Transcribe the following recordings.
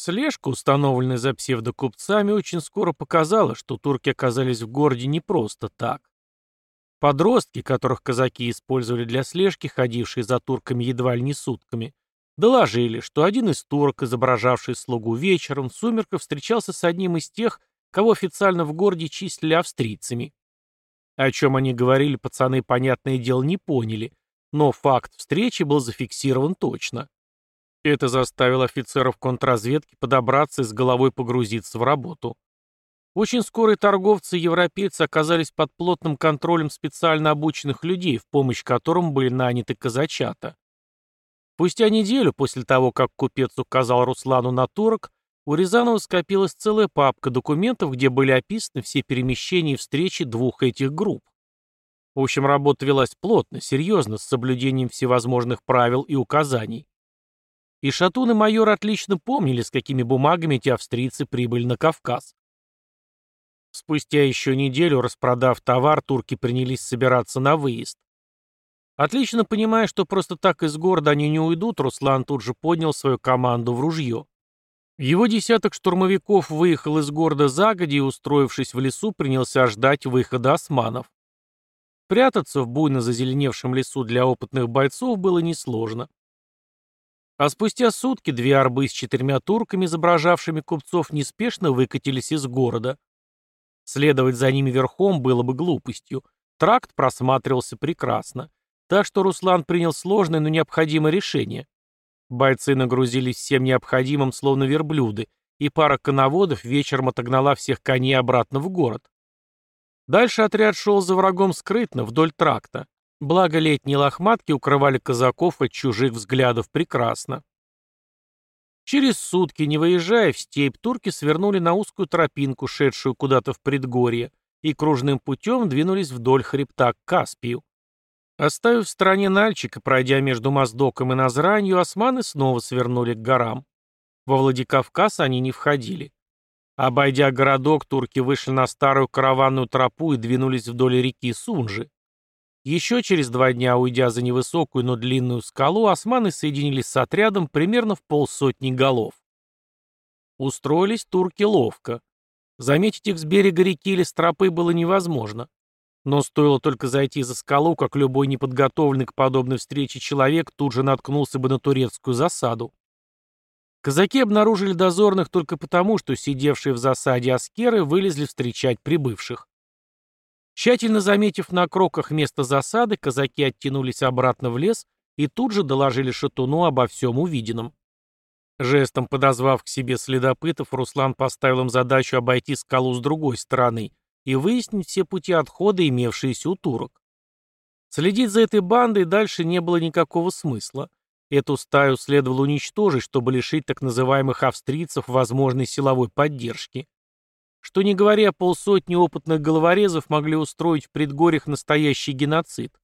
Слежка, установленная за псевдокупцами, очень скоро показала, что турки оказались в городе не просто так. Подростки, которых казаки использовали для слежки, ходившие за турками едва ли не сутками, доложили, что один из турок, изображавший слугу вечером, в сумерках встречался с одним из тех, кого официально в городе числили австрийцами. О чем они говорили, пацаны, понятное дело, не поняли, но факт встречи был зафиксирован точно. Это заставило офицеров контрразведки подобраться и с головой погрузиться в работу. Очень скоро торговцы и европейцы оказались под плотным контролем специально обученных людей, в помощь которым были наняты казачата. Спустя неделю после того, как купец указал Руслану на турок, у Рязанова скопилась целая папка документов, где были описаны все перемещения и встречи двух этих групп. В общем, работа велась плотно, серьезно, с соблюдением всевозможных правил и указаний. И Шатун и майор отлично помнили, с какими бумагами эти австрийцы прибыли на Кавказ. Спустя еще неделю, распродав товар, турки принялись собираться на выезд. Отлично понимая, что просто так из города они не уйдут, Руслан тут же поднял свою команду в ружье. Его десяток штурмовиков выехал из города загоди и, устроившись в лесу, принялся ждать выхода османов. Прятаться в буйно зазеленевшем лесу для опытных бойцов было несложно. А спустя сутки две арбы с четырьмя турками, изображавшими купцов, неспешно выкатились из города. Следовать за ними верхом было бы глупостью. Тракт просматривался прекрасно. Так что Руслан принял сложное, но необходимое решение. Бойцы нагрузились всем необходимым, словно верблюды, и пара коноводов вечером отогнала всех коней обратно в город. Дальше отряд шел за врагом скрытно, вдоль тракта. Благо летние лохматки укрывали казаков от чужих взглядов прекрасно. Через сутки, не выезжая в степь, турки свернули на узкую тропинку, шедшую куда-то в предгорье, и кружным путем двинулись вдоль хребта к Каспию. Оставив в стороне Нальчика, пройдя между Моздоком и Назранью, османы снова свернули к горам. Во Владикавказ они не входили. Обойдя городок, турки вышли на старую караванную тропу и двинулись вдоль реки Сунжи. Еще через два дня, уйдя за невысокую, но длинную скалу, османы соединились с отрядом примерно в полсотни голов. Устроились турки ловко. Заметить их с берега реки или с тропы было невозможно. Но стоило только зайти за скалу, как любой неподготовленный к подобной встрече человек тут же наткнулся бы на турецкую засаду. Казаки обнаружили дозорных только потому, что сидевшие в засаде аскеры вылезли встречать прибывших. Тщательно заметив на кроках место засады, казаки оттянулись обратно в лес и тут же доложили Шатуну обо всем увиденном. Жестом подозвав к себе следопытов, Руслан поставил им задачу обойти скалу с другой стороны и выяснить все пути отхода, имевшиеся у турок. Следить за этой бандой дальше не было никакого смысла. Эту стаю следовало уничтожить, чтобы лишить так называемых австрийцев возможной силовой поддержки. Что не говоря, полсотни опытных головорезов могли устроить в предгорьях настоящий геноцид.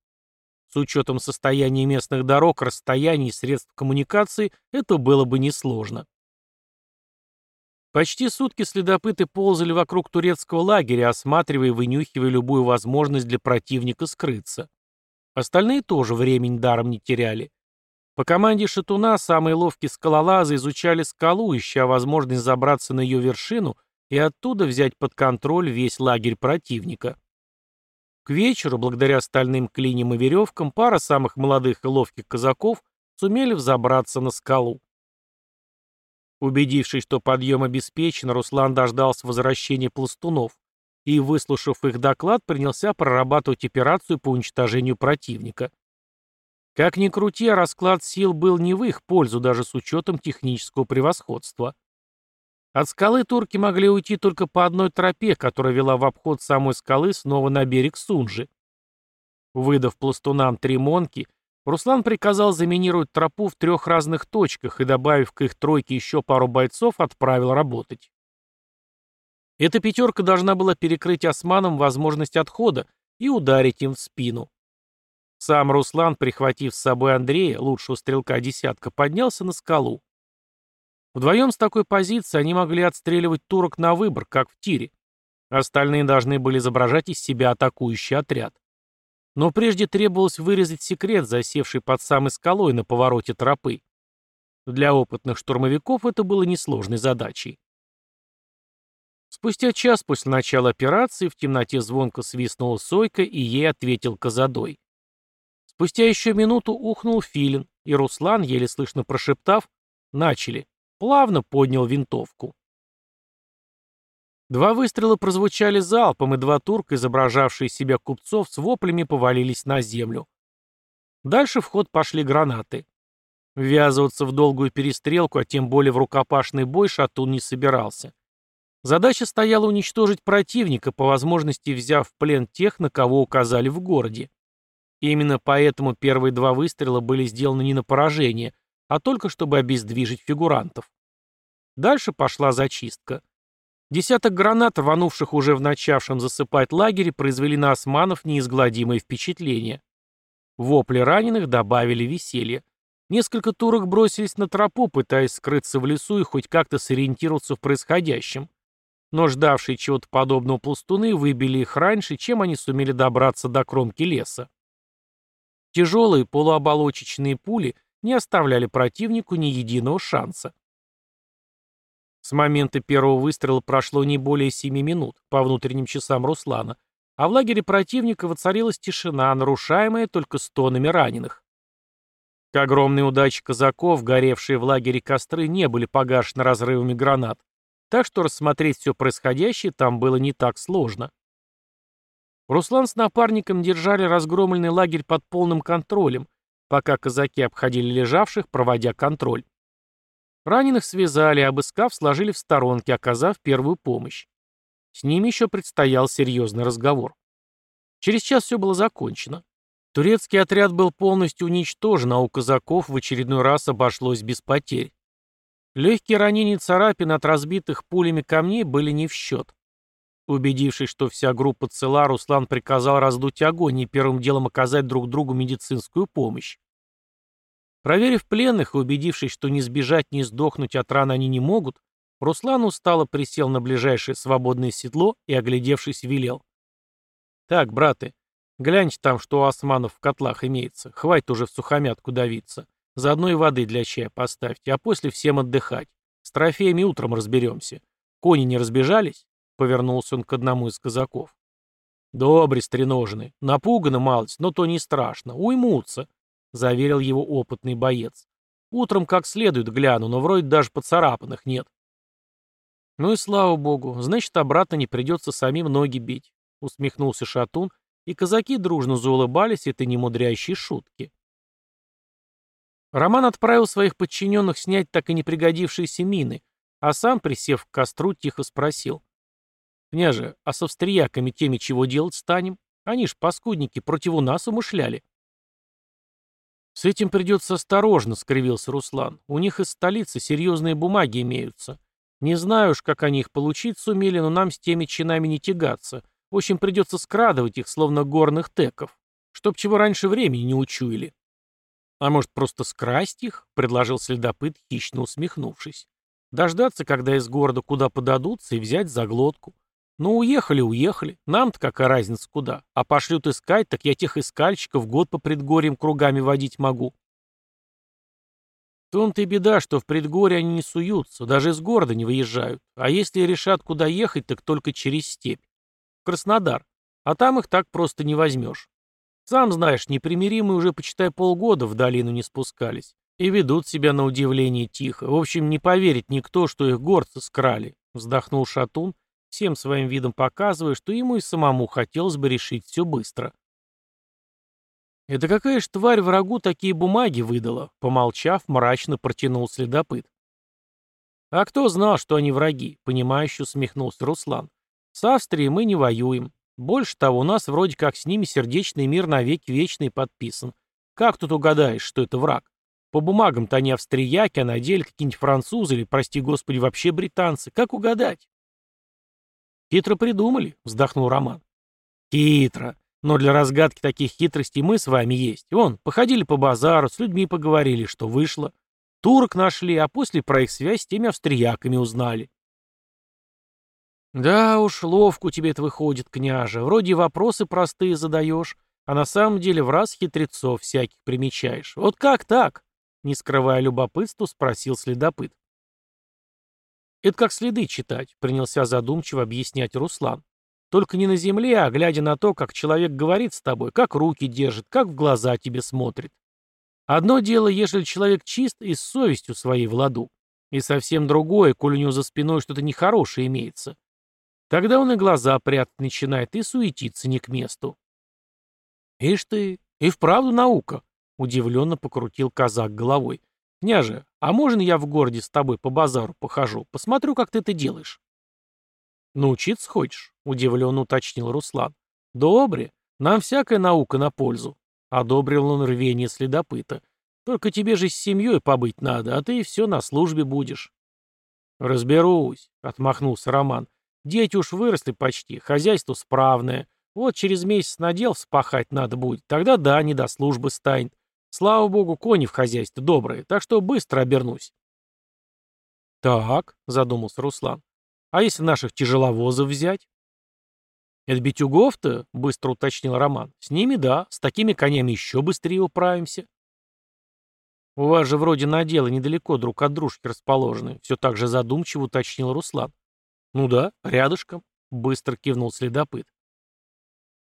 С учетом состояния местных дорог, расстояний и средств коммуникации это было бы несложно. Почти сутки следопыты ползали вокруг турецкого лагеря, осматривая и вынюхивая любую возможность для противника скрыться. Остальные тоже времени даром не теряли. По команде Шатуна самые ловкие скалолазы изучали скалу, ища возможность забраться на ее вершину и оттуда взять под контроль весь лагерь противника. К вечеру, благодаря стальным клиньям и веревкам, пара самых молодых и ловких казаков сумели взобраться на скалу. Убедившись, что подъем обеспечен, Руслан дождался возвращения пластунов и, выслушав их доклад, принялся прорабатывать операцию по уничтожению противника. Как ни крути, расклад сил был не в их пользу, даже с учетом технического превосходства. От скалы турки могли уйти только по одной тропе, которая вела в обход самой скалы снова на берег Сунжи. Выдав пластунам три монки, Руслан приказал заминировать тропу в трех разных точках и, добавив к их тройке еще пару бойцов, отправил работать. Эта пятерка должна была перекрыть османам возможность отхода и ударить им в спину. Сам Руслан, прихватив с собой Андрея, лучшего стрелка десятка, поднялся на скалу. Вдвоем с такой позиции они могли отстреливать турок на выбор, как в тире. Остальные должны были изображать из себя атакующий отряд. Но прежде требовалось вырезать секрет, засевший под самой скалой на повороте тропы. Для опытных штурмовиков это было несложной задачей. Спустя час после начала операции в темноте звонко свистнула сойка, и ей ответил Казадой. Спустя еще минуту ухнул филин, и Руслан, еле слышно прошептав, начали, плавно поднял винтовку. Два выстрела прозвучали залпом, и два турка, изображавшие себя купцов, с воплями повалились на землю. Дальше в ход пошли гранаты. Ввязываться в долгую перестрелку, а тем более в рукопашный бой Шатун не собирался. Задача стояла уничтожить противника, по возможности взяв в плен тех, на кого указали в городе. Именно поэтому первые два выстрела были сделаны не на поражение, а только чтобы обездвижить фигурантов. Дальше пошла зачистка. Десяток гранат, рванувших уже в начавшем засыпать лагере, произвели на османов неизгладимое впечатление. Вопли раненых добавили веселье. Несколько турок бросились на тропу, пытаясь скрыться в лесу и хоть как-то сориентироваться в происходящем. Но ждавшие чего-то подобного пластуны выбили их раньше, чем они сумели добраться до кромки леса. Тяжелые полуоболочечные пули не оставляли противнику ни единого шанса. С момента первого выстрела прошло не более семи минут, по внутренним часам Руслана, а в лагере противника воцарилась тишина, нарушаемая только стонами раненых. К огромной удаче казаков, горевшие в лагере костры, не были погашены разрывами гранат, так что рассмотреть все происходящее там было не так сложно. Руслан с напарником держали разгромленный лагерь под полным контролем, пока казаки обходили лежавших, проводя контроль. Раненых связали, обыскав, сложили в сторонке, оказав первую помощь. С ними еще предстоял серьезный разговор. Через час все было закончено. Турецкий отряд был полностью уничтожен, а у казаков в очередной раз обошлось без потерь. Легкие ранения и царапины от разбитых пулями камней были не в счет. Убедившись, что вся группа цела, Руслан приказал раздуть огонь и первым делом оказать друг другу медицинскую помощь. Проверив пленных и убедившись, что ни сбежать, ни сдохнуть от ран они не могут, Руслан устало присел на ближайшее свободное седло и, оглядевшись, велел. «Так, браты, Гляньте там, что у османов в котлах имеется. Хватит уже в сухомятку давиться. Заодно и воды для чая поставьте, а после всем отдыхать. С трофеями утром разберемся. Кони не разбежались?» Повернулся он к одному из казаков. «Добре, стреножены. Напуганы малость, но то не страшно. Уймутся», — заверил его опытный боец. «Утром как следует гляну, но вроде даже поцарапанных нет». «Ну и слава богу, значит, обратно не придется самим ноги бить», — усмехнулся Шатун и казаки дружно заулыбались этой немудрящей шутки. Роман отправил своих подчиненных снять так и не пригодившиеся мины, а сам, присев к костру, тихо спросил. «Княже, а с австрияками теми чего делать станем? Они ж, паскудники, против нас умышляли». «С этим придется осторожно», — скривился Руслан. «У них из столицы серьезные бумаги имеются. Не знаю уж, как они их получить сумели, но нам с теми чинами не тягаться. В общем, придется скрадывать их, словно горных теков, чтоб чего раньше времени не учуяли. А может, просто скрасть их? Предложил следопыт, хищно усмехнувшись. Дождаться, когда из города куда подадутся, и взять за глотку. Ну, уехали, уехали. Нам-то какая разница куда. А пошлют искать, так я тех искальщиков год по предгорьям кругами водить могу. В том-то и беда, что в предгорье они не суются, даже из города не выезжают. А если решат, куда ехать, так только через степь. Краснодар. А там их так просто не возьмешь. Сам знаешь, непримиримые уже, почитай, полгода в долину не спускались. И ведут себя на удивление тихо. В общем, не поверит никто, что их горцы скрали. Вздохнул Шатун, всем своим видом показывая, что ему и самому хотелось бы решить все быстро. «Это какая ж тварь врагу такие бумаги выдала?» Помолчав, мрачно протянул следопыт. «А кто знал, что они враги?» — понимающе усмехнулся Руслан. С Австрией мы не воюем. Больше того, у нас вроде как с ними сердечный мир навеки вечный подписан. Как тут угадаешь, что это враг? По бумагам-то они австрияки, а на деле какие-нибудь французы или, прости господи, вообще британцы. Как угадать? Хитро придумали, вздохнул Роман. Хитро. Но для разгадки таких хитростей мы с вами есть. Вон, походили по базару, с людьми поговорили, что вышло. Турок нашли, а после про их связь с теми австрияками узнали. «Да уж, ловко у тебя это выходит, княже. Вроде вопросы простые задаешь, а на самом деле в раз хитрецов всяких примечаешь. Вот как так?» Не скрывая любопытства, спросил следопыт. «Это как следы читать», — принялся задумчиво объяснять Руслан. «Только не на земле, а глядя на то, как человек говорит с тобой, как руки держит, как в глаза тебе смотрит. Одно дело, ежели человек чист и с совестью своей в ладу, и совсем другое, коль у него за спиной что-то нехорошее имеется. Тогда он и глаза прятать начинает, и суетиться не к месту». «Ишь ты, и вправду наука», — удивленно покрутил казак головой. «Княже, а можно я в городе с тобой по базару похожу? Посмотрю, как ты это делаешь». «Научиться хочешь?» — удивленно уточнил Руслан. «Добре. Нам всякая наука на пользу», — одобрил он рвение следопыта. «Только тебе же с семьей побыть надо, а ты все на службе будешь». «Разберусь», — отмахнулся Роман. «Дети уж выросли почти, хозяйство справное. Вот через месяц надел вспахать надо будет, тогда да, не до службы станет. Слава богу, кони в хозяйстве добрые, так что быстро обернусь. Так, задумался Руслан. А если наших тяжеловозов взять? Это битюгов-то, быстро уточнил Роман. С ними да, с такими конями еще быстрее управимся. У вас же вроде наделы недалеко друг от дружки расположены, все так же задумчиво уточнил Руслан. Ну да, рядышком, быстро кивнул следопыт.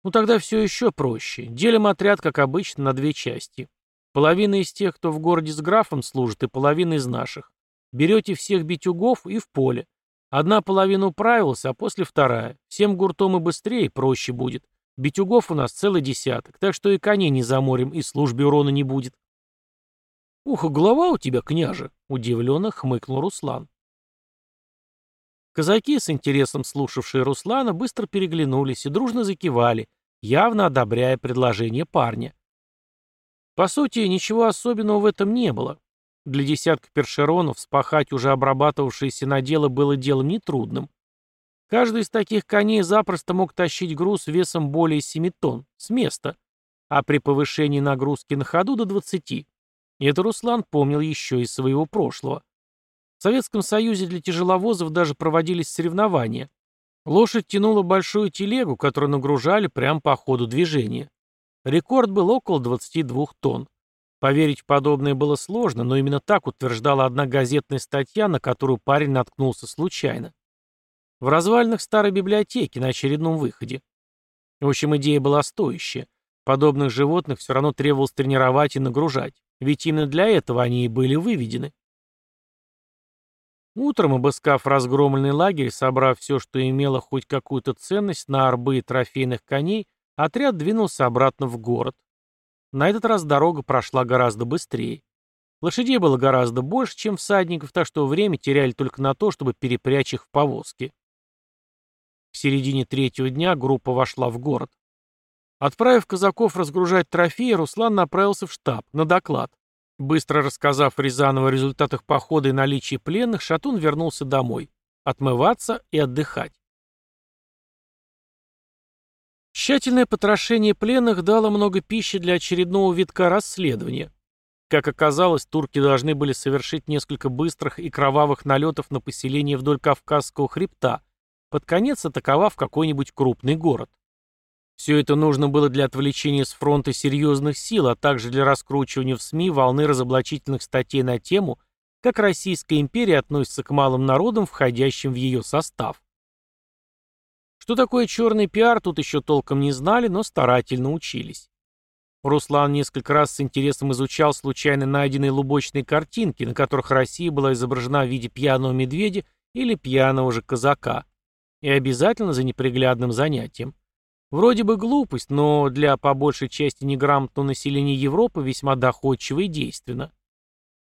Ну тогда все еще проще. Делим отряд, как обычно, на две части. Половина из тех, кто в городе с графом служит, и половина из наших. Берете всех битюгов и в поле. Одна половина управилась, а после вторая. Всем гуртом и быстрее, проще будет. Битюгов у нас целый десяток, так что и коней не заморим, и службе урона не будет. «Ух, голова у тебя, княже!» — удивленно хмыкнул Руслан. Казаки, с интересом слушавшие Руслана, быстро переглянулись и дружно закивали, явно одобряя предложение парня. По сути, ничего особенного в этом не было. Для десятка першеронов спахать уже обрабатывавшиеся наделы было делом нетрудным. Каждый из таких коней запросто мог тащить груз весом более 7 тонн, с места, а при повышении нагрузки на ходу до 20. И это Руслан помнил еще из своего прошлого. В Советском Союзе для тяжеловозов даже проводились соревнования. Лошадь тянула большую телегу, которую нагружали прямо по ходу движения. Рекорд был около 22 тонн. Поверить в подобное было сложно, но именно так утверждала одна газетная статья, на которую парень наткнулся случайно. В развалинах старой библиотеки на очередном выходе. В общем, идея была стоящая. Подобных животных все равно требовалось тренировать и нагружать, ведь именно для этого они и были выведены. Утром, обыскав разгромленный лагерь, собрав все, что имело хоть какую-то ценность на арбы и трофейных коней, Отряд двинулся обратно в город. На этот раз дорога прошла гораздо быстрее. Лошадей было гораздо больше, чем всадников, так что время теряли только на то, чтобы перепрячь их в повозки. В середине третьего дня группа вошла в город. Отправив казаков разгружать трофеи, Руслан направился в штаб, на доклад. Быстро рассказав Рязанову о результатах похода и наличии пленных, Шатун вернулся домой. Отмываться и отдыхать. Тщательное потрошение пленных дало много пищи для очередного витка расследования. Как оказалось, турки должны были совершить несколько быстрых и кровавых налетов на поселение вдоль Кавказского хребта, под конец атаковав какой-нибудь крупный город. Все это нужно было для отвлечения с фронта серьезных сил, а также для раскручивания в СМИ волны разоблачительных статей на тему, как Российская империя относится к малым народам, входящим в ее состав. Что такое черный пиар, тут еще толком не знали, но старательно учились. Руслан несколько раз с интересом изучал случайно найденные лубочные картинки, на которых Россия была изображена в виде пьяного медведя или пьяного же казака. И обязательно за неприглядным занятием. Вроде бы глупость, но для по большей части неграмотного населения Европы весьма доходчиво и действенно.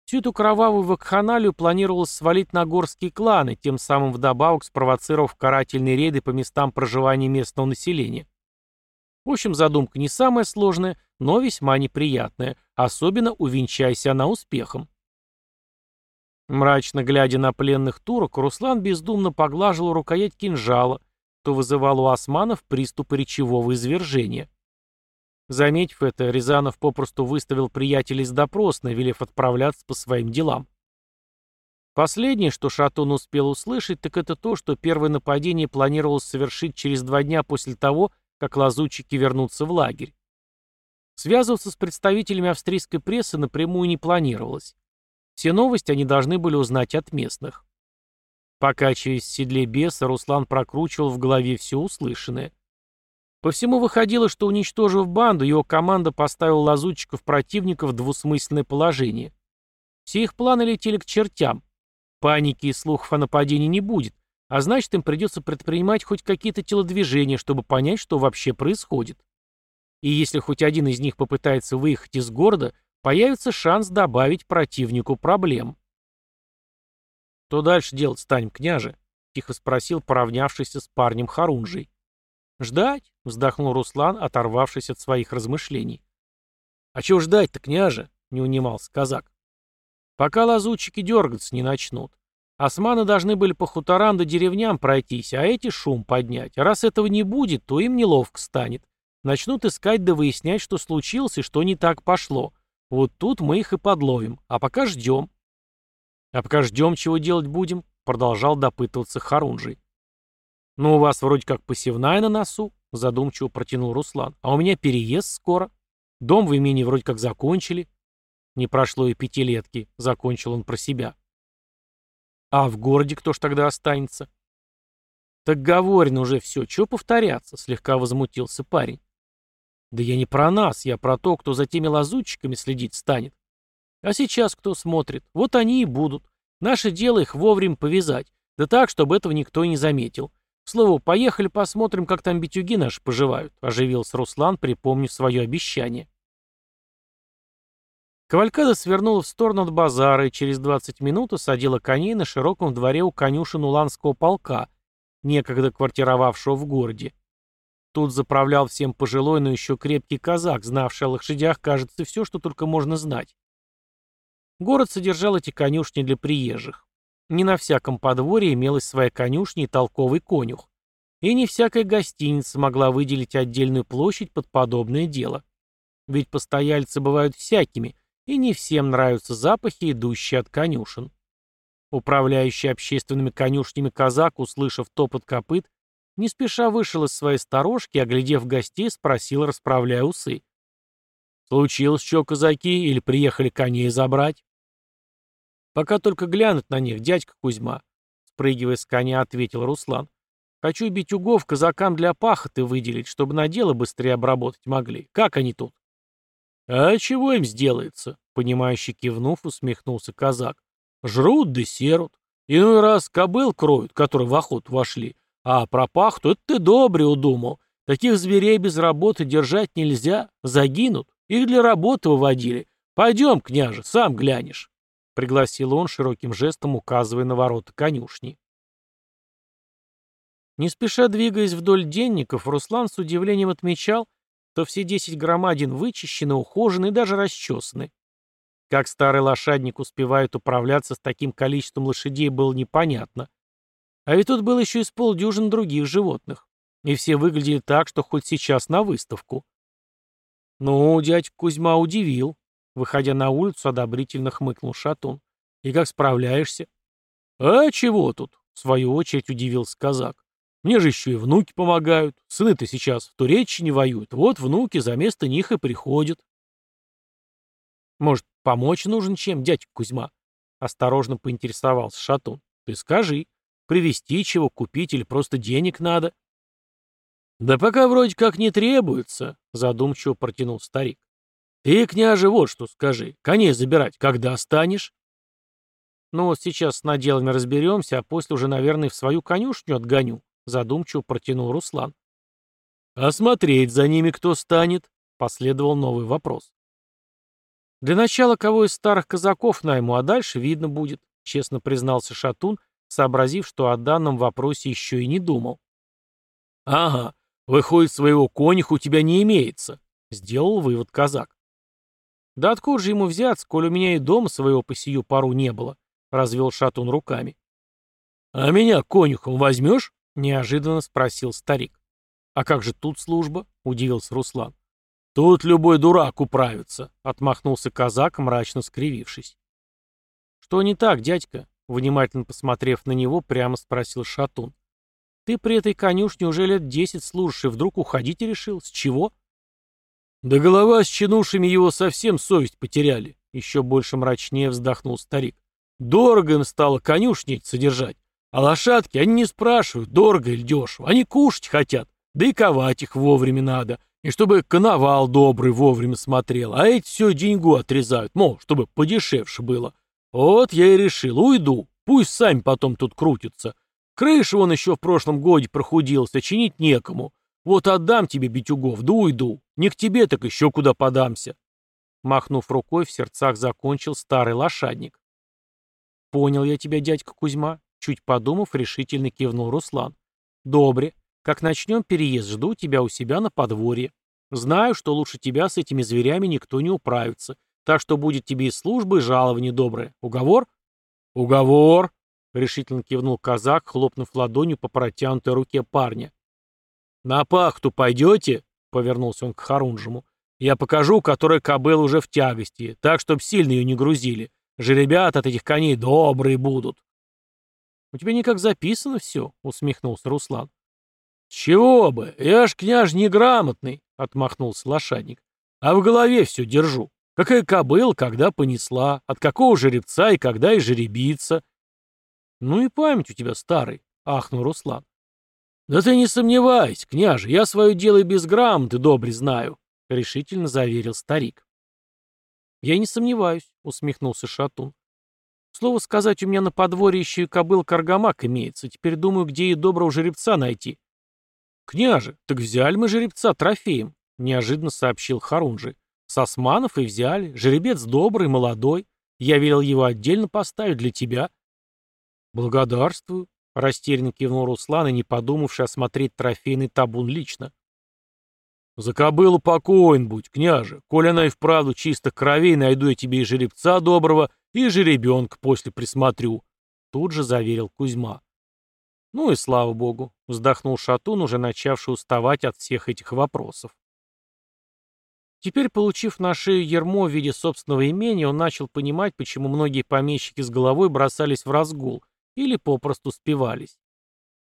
Всю эту кровавую вакханалию планировалось свалить на горские кланы, тем самым вдобавок спровоцировав карательные рейды по местам проживания местного населения. В общем, задумка не самая сложная, но весьма неприятная, особенно увенчайся она успехом. Мрачно глядя на пленных турок, Руслан бездумно поглаживал рукоять кинжала, то вызывал у османов приступы речевого извержения. Заметив это, Рязанов попросту выставил приятелей с допросной, велев отправляться по своим делам. Последнее, что Шатун успел услышать, так это то, что первое нападение планировалось совершить через два дня после того, как лазутчики вернутся в лагерь. Связываться с представителями австрийской прессы напрямую не планировалось. Все новости они должны были узнать от местных. Покачиваясь в седле беса, Руслан прокручивал в голове все услышанное. По всему выходило, что, уничтожив банду, его команда поставила лазутчиков противников в двусмысленное положение. Все их планы летели к чертям. Паники и слухов о нападении не будет, а значит, им придется предпринимать хоть какие-то телодвижения, чтобы понять, что вообще происходит. И если хоть один из них попытается выехать из города, появится шанс добавить противнику проблем. «Что дальше делать станем, княже?» — тихо спросил поравнявшийся с парнем Харунжий. «Ждать?» — вздохнул Руслан, оторвавшись от своих размышлений. «А чего ждать-то, княже?» — не унимался казак. «Пока лазутчики дергаться не начнут. Османы должны были по хуторам да деревням пройтись, а эти шум поднять. раз этого не будет, то им неловко станет. Начнут искать да выяснять, что случилось и что не так пошло. Вот тут мы их и подловим. А пока ждем. «А пока ждем, чего делать будем?» — продолжал допытываться Харунжий. «Ну, у вас вроде как посевная на носу», — задумчиво протянул Руслан. «А у меня переезд скоро. Дом в имении вроде как закончили». Не прошло и пятилетки, — закончил он про себя. «А в городе кто ж тогда останется?» «Так говорено уже все, чего повторяться?» — слегка возмутился парень. «Да я не про нас, я про то, кто за теми лазутчиками следить станет. А сейчас кто смотрит? Вот они и будут. Наше дело их вовремя повязать. Да так, чтобы этого никто не заметил. К слову, поехали посмотрим, как там битюги наши поживают, оживился Руслан, припомнив свое обещание. Кавалькада свернула в сторону от базара и через 20 минут осадила коней на широком дворе у конюшен Уланского полка, некогда квартировавшего в городе. Тут заправлял всем пожилой, но еще крепкий казак, знавший о лошадях, кажется, все, что только можно знать. Город содержал эти конюшни для приезжих. Не на всяком подворье имелась своя конюшня и толковый конюх. И не всякая гостиница могла выделить отдельную площадь под подобное дело. Ведь постояльцы бывают всякими, и не всем нравятся запахи, идущие от конюшен. Управляющий общественными конюшнями казак, услышав топот копыт, не спеша вышел из своей сторожки, оглядев гостей, спросил, расправляя усы. «Случилось что, казаки, или приехали коней забрать?» «Пока только глянуть на них, дядька Кузьма», — спрыгивая с коня, ответил Руслан. «Хочу битюгов казакам для пахоты выделить, чтобы на дело быстрее обработать могли. Как они тут?» «А чего им сделается?» — понимающе кивнув, усмехнулся казак. «Жрут да серут. Иной раз кобыл кроют, которые в охоту вошли. А про пахту это ты добре удумал. Таких зверей без работы держать нельзя. Загинут. Их для работы выводили. Пойдем, княже, сам глянешь» пригласил он, широким жестом указывая на ворота конюшни. Не спеша двигаясь вдоль денников, Руслан с удивлением отмечал, что все десять громадин вычищены, ухожены и даже расчесаны. Как старый лошадник успевает управляться с таким количеством лошадей, было непонятно. А ведь тут было еще и с полдюжин других животных. И все выглядели так, что хоть сейчас на выставку. Ну, дядь Кузьма удивил. Выходя на улицу, одобрительно хмыкнул Шатун. «И как справляешься?» «А чего тут?» — в свою очередь удивился казак. «Мне же еще и внуки помогают. Сыны-то сейчас в Туреччине воюют. Вот внуки за место них и приходят». «Может, помочь нужен чем, дядька Кузьма?» — осторожно поинтересовался Шатун. «Ты скажи, привезти чего, купить или просто денег надо?» «Да пока вроде как не требуется», — задумчиво протянул старик. Ты, княже, вот что скажи. Коней забирать когда станешь? Ну сейчас с наделами разберемся, а после уже, наверное, в свою конюшню отгоню, задумчиво протянул Руслан. А смотреть за ними кто станет? Последовал новый вопрос. Для начала кого из старых казаков найму, а дальше видно будет, честно признался Шатун, сообразив, что о данном вопросе еще и не думал. Ага, выходит, своего конюха у тебя не имеется, сделал вывод казак. «Да откуда же ему взяться, коль у меня и дома своего по сию пару не было?» — развел шатун руками. «А меня конюхом возьмешь?» — неожиданно спросил старик. «А как же тут служба?» — удивился Руслан. «Тут любой дурак управится», — отмахнулся казак, мрачно скривившись. «Что не так, дядька?» — внимательно посмотрев на него, прямо спросил Шатун. «Ты при этой конюшне уже лет десять служишь, и вдруг уходить решил? С чего?» Да голова с чинушами его совсем совесть потеряли. Еще больше мрачнее вздохнул старик. Дорого им стало конюшнить содержать. А лошадки, они не спрашивают, дорого или дешево. Они кушать хотят, да и ковать их вовремя надо. И чтобы коновал добрый вовремя смотрел. А эти все деньгу отрезают, мол, чтобы подешевше было. Вот я и решил, уйду. Пусть сами потом тут крутятся. Крыша вон еще в прошлом годе прохудился, чинить некому. Вот отдам тебе битюгов, да уйду. Не к тебе, так еще куда подамся. Махнув рукой, в сердцах закончил старый лошадник. Понял я тебя, дядька Кузьма. Чуть подумав, решительно кивнул Руслан. Добре. Как начнем переезд, жду тебя у себя на подворье. Знаю, что лучше тебя с этими зверями никто не управится. Так что будет тебе и служба, и жалование доброе. Уговор? Уговор, решительно кивнул казак, хлопнув ладонью по протянутой руке парня. «На пахту пойдете?» — повернулся он к Харунжему. «Я покажу, которая кобыла уже в тягости, так, чтоб сильно ее не грузили. Жеребят от этих коней добрые будут». «У тебя никак записано все», — усмехнулся Руслан. «Чего бы, я ж, княж, неграмотный», — отмахнулся лошадник. «А в голове все держу. Какая кобыла, когда понесла, от какого жеребца и когда и жеребица». «Ну и память у тебя старый», — ахнул Руслан. «Да ты не сомневайся, княже, я свое дело и без грамоты добре знаю», — решительно заверил старик. «Я не сомневаюсь», — усмехнулся Шатун. «Слово сказать, у меня на подворье еще и кобыл Каргамак имеется. Теперь думаю, где и доброго жеребца найти». «Княже, так взяли мы жеребца трофеем», — неожиданно сообщил Харунжи. «С османов и взяли. Жеребец добрый, молодой. Я велел его отдельно поставить для тебя». «Благодарствую», Растерянно кивнул Руслан и, не подумавши, осмотреть трофейный табун лично. «За кобылу покоен будь, княже. Коль она и вправду чисто кровей, найду я тебе и жеребца доброго, и жеребенка после присмотрю», — тут же заверил Кузьма. «Ну и слава богу», — вздохнул Шатун, уже начавший уставать от всех этих вопросов. Теперь, получив на шею ермо в виде собственного имения, он начал понимать, почему многие помещики с головой бросались в разгул или попросту спивались.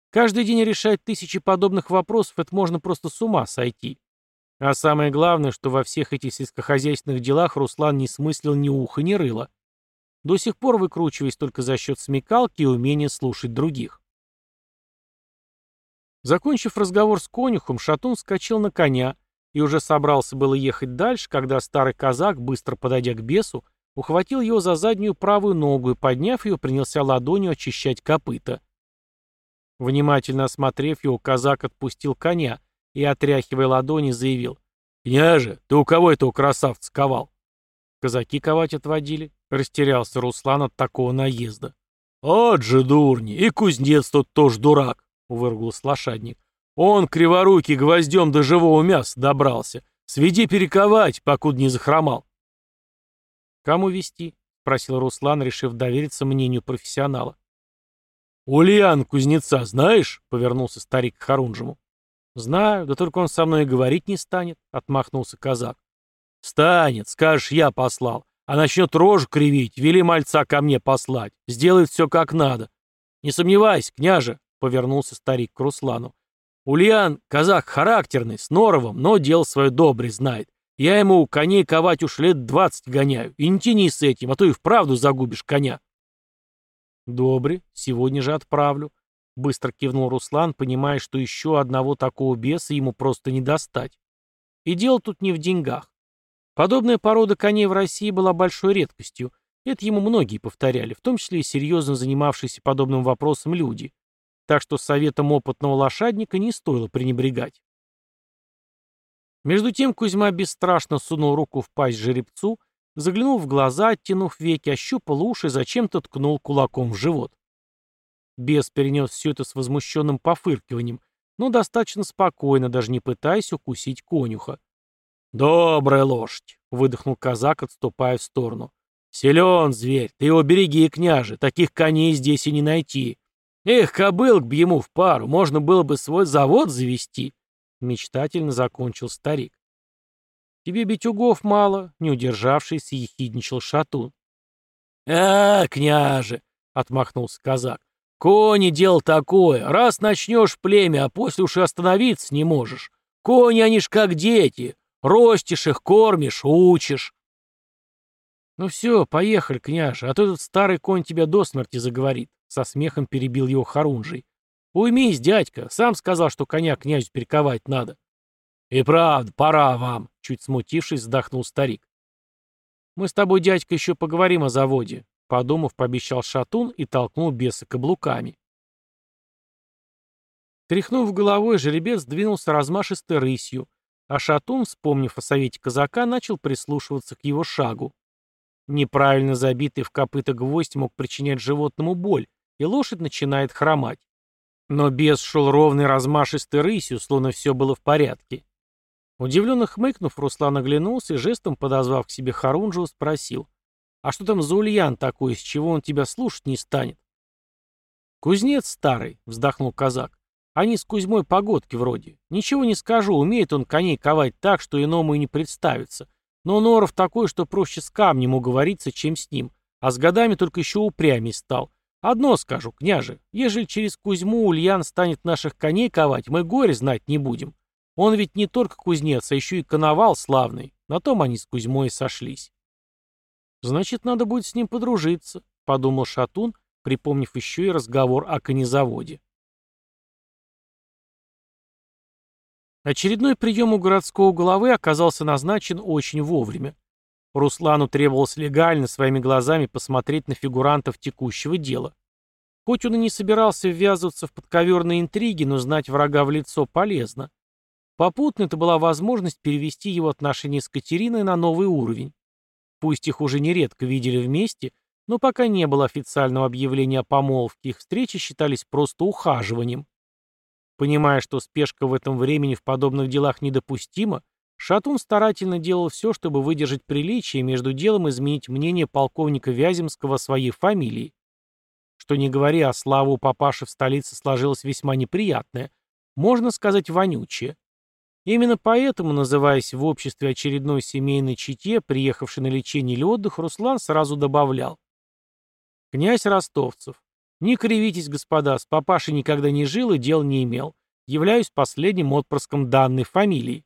Каждый день решать тысячи подобных вопросов — это можно просто с ума сойти. А самое главное, что во всех этих сельскохозяйственных делах Руслан не смыслил ни уха, ни рыла. До сих пор выкручиваясь только за счет смекалки и умения слушать других. Закончив разговор с конюхом, Шатун вскочил на коня и уже собрался было ехать дальше, когда старый казак, быстро подойдя к бесу, ухватил его за заднюю правую ногу и, подняв ее, принялся ладонью очищать копыта. Внимательно осмотрев его, казак отпустил коня и, отряхивая ладони, заявил. «Княже, ты у кого этого красавца ковал?» Казаки ковать отводили. Растерялся Руслан от такого наезда. «От же дурни! И кузнец тут тоже дурак!» — выругался лошадник. «Он, криворукий, гвоздем до живого мяса добрался. Сведи перековать, покуда не захромал». «Кому вести?» — спросил Руслан, решив довериться мнению профессионала. «Ульян кузнеца знаешь?» — повернулся старик к Харунжему. «Знаю, да только он со мной и говорить не станет», — отмахнулся казак. «Станет, скажешь, я послал. А начнет рожу кривить, вели мальца ко мне послать. Сделает все как надо. Не сомневайся, княже», — повернулся старик к Руслану. «Ульян, казак характерный, с норовом, но дел свое добре знает. Я ему коней ковать уж лет двадцать гоняю. И не тяни с этим, а то и вправду загубишь коня. Добре, сегодня же отправлю. Быстро кивнул Руслан, понимая, что еще одного такого беса ему просто не достать. И дело тут не в деньгах. Подобная порода коней в России была большой редкостью. Это ему многие повторяли, в том числе и серьезно занимавшиеся подобным вопросом люди. Так что советом опытного лошадника не стоило пренебрегать. Между тем Кузьма бесстрашно сунул руку в пасть жеребцу, заглянул в глаза, оттянув веки, ощупал уши, зачем-то ткнул кулаком в живот. Бес перенес все это с возмущенным пофыркиванием, но достаточно спокойно, даже не пытаясь укусить конюха. «Добрая лошадь!» — выдохнул казак, отступая в сторону. «Силен зверь, ты его береги, княже, таких коней здесь и не найти. Эх, кобылк б ему в пару, можно было бы свой завод завести». Мечтательно закончил старик. «Тебе битюгов мало», — не удержавшись, ехидничал шатун. «А, княже!» — отмахнулся казак. «Кони — дело такое. Раз начнешь племя, а после уж и остановиться не можешь. Кони, они ж как дети. Ростишь их, кормишь, учишь. Ну все, поехали, княже, а то этот старый конь тебя до смерти заговорит. Со смехом перебил его Харунжий. Уймись, дядька, сам сказал, что коня князю перековать надо. И правда, пора вам, чуть смутившись, вздохнул старик. Мы с тобой, дядька, еще поговорим о заводе, подумав, пообещал Шатун и толкнул беса каблуками. Тряхнув головой, жеребец двинулся размашистой рысью, а Шатун, вспомнив о совете казака, начал прислушиваться к его шагу. Неправильно забитый в копыта гвоздь мог причинять животному боль, и лошадь начинает хромать. Но бес шел ровной размашистой рысью, словно все было в порядке. Удивленно хмыкнув, Руслан оглянулся и жестом, подозвав к себе Харунжеву, спросил, «А что там за ульян такой, с чего он тебя слушать не станет?» «Кузнец старый», — вздохнул казак. Они с Кузьмой погодки вроде. Ничего не скажу, умеет он коней ковать так, что иному и не представится. Но Норов такой, что проще с камнем уговориться, чем с ним. А с годами только еще упрямей стал. Одно скажу, княже, ежели через Кузьму Ульян станет наших коней ковать, мы горе знать не будем. Он ведь не только кузнец, а еще и коновал славный. На том они с Кузьмой и сошлись. Значит, надо будет с ним подружиться, подумал Шатун, припомнив еще и разговор о конезаводе. Очередной прием у городского главы оказался назначен очень вовремя. Руслану требовалось легально своими глазами посмотреть на фигурантов текущего дела. Хоть он и не собирался ввязываться в подковерные интриги, но знать врага в лицо полезно. Попутно это была возможность перевести его отношения с Катериной на новый уровень. Пусть их уже нередко видели вместе, но пока не было официального объявления о помолвке, их встречи считались просто ухаживанием. Понимая, что спешка в этом времени в подобных делах недопустима, Шатун старательно делал все, чтобы выдержать приличие и между делом изменить мнение полковника Вяземского о своей фамилии. Что не говори, а слава у папаши в столице сложилась весьма неприятная, можно сказать, вонючая. Именно поэтому, называясь в обществе очередной семейной чете, приехавшей на лечение или отдых, Руслан сразу добавлял. «Князь Ростовцев, не кривитесь, господа, с папашей никогда не жил и дел не имел. Являюсь последним отпрыском данной фамилии.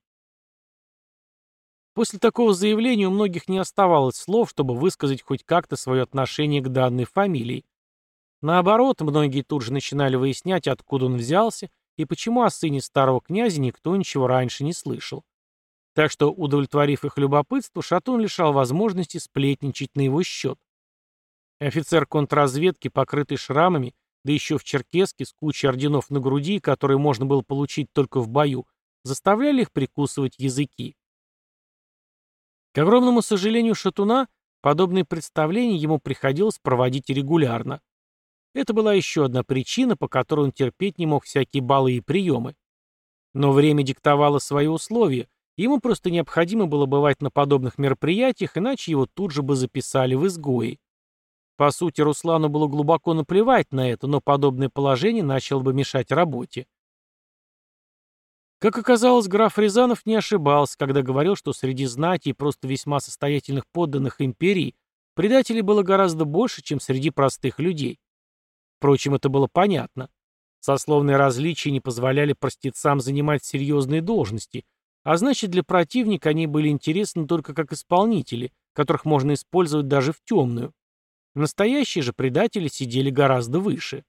После такого заявления у многих не оставалось слов, чтобы высказать хоть как-то свое отношение к данной фамилии. Наоборот, многие тут же начинали выяснять, откуда он взялся и почему о сыне старого князя никто ничего раньше не слышал. Так что, удовлетворив их любопытство, Шатун лишал возможности сплетничать на его счет. Офицер контрразведки, покрытый шрамами, да еще в черкеске с кучей орденов на груди, которые можно было получить только в бою, заставляли их прикусывать языки. К огромному сожалению Шатуна, подобные представления ему приходилось проводить регулярно. Это была еще одна причина, по которой он терпеть не мог всякие балы и приемы. Но время диктовало свои условия, ему просто необходимо было бывать на подобных мероприятиях, иначе его тут же бы записали в изгои. По сути, Руслану было глубоко наплевать на это, но подобное положение начало бы мешать работе. Как оказалось, граф Рязанов не ошибался, когда говорил, что среди знати и просто весьма состоятельных подданных империи предателей было гораздо больше, чем среди простых людей. Впрочем, это было понятно. Сословные различия не позволяли простецам занимать серьезные должности, а значит, для противника они были интересны только как исполнители, которых можно использовать даже в темную. Настоящие же предатели сидели гораздо выше.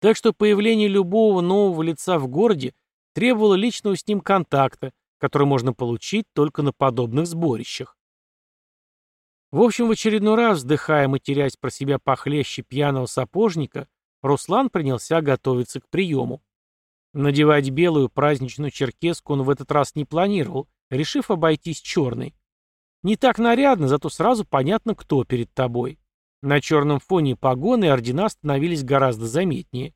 Так что появление любого нового лица в городе требовало личного с ним контакта, который можно получить только на подобных сборищах. В общем, в очередной раз, вздыхая и теряясь про себя похлеще пьяного сапожника, Руслан принялся готовиться к приему. Надевать белую праздничную черкеску он в этот раз не планировал, решив обойтись черной. Не так нарядно, зато сразу понятно, кто перед тобой. На черном фоне погоны и ордена становились гораздо заметнее.